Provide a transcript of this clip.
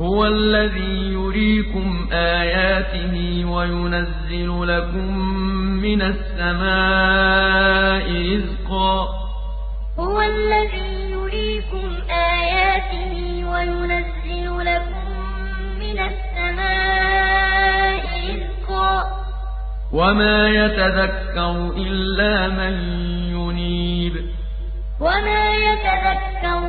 هُوَ الَّذِي يُرِيكُمْ آيَاتِهِ وَيُنَزِّلُ لَكُم مِّنَ السَّمَاءِ رِزْقًا ۚ. هُوَ الَّذِي يُرِيكُمْ آيَاتِهِ وَيُنَزِّلُ لَكُم مِّنَ السَّمَاءِ رِزْقًا ۚ. وَمَا يَتَذَكَّرُ إِلَّا مَن يُنِيبُ. وَمَا يَتَذَكَّرُ